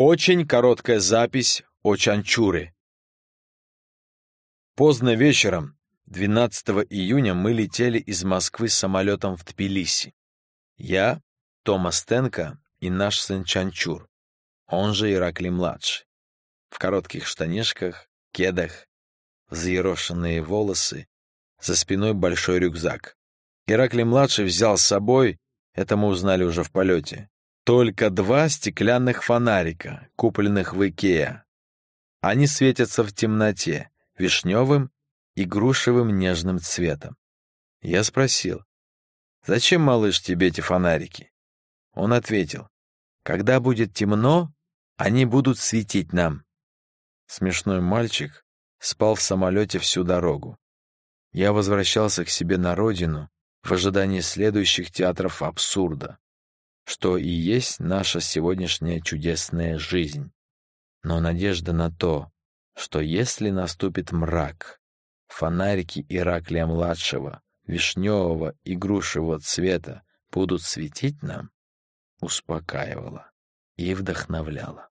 Очень короткая запись о Чанчуре. Поздно вечером, 12 июня, мы летели из Москвы самолетом в Тбилиси. Я, Томас Тенко и наш сын Чанчур, он же Ираклий-младший. В коротких штанишках, кедах, взъерошенные волосы, за спиной большой рюкзак. Ираклий-младший взял с собой, это мы узнали уже в полете, только два стеклянных фонарика, купленных в Икеа. Они светятся в темноте, вишневым и грушевым нежным цветом. Я спросил, «Зачем, малыш, тебе эти фонарики?» Он ответил, «Когда будет темно, они будут светить нам». Смешной мальчик спал в самолете всю дорогу. Я возвращался к себе на родину в ожидании следующих театров абсурда что и есть наша сегодняшняя чудесная жизнь. Но надежда на то, что если наступит мрак, фонарики Ираклия-младшего, вишневого и грушевого цвета будут светить нам, успокаивала и вдохновляла.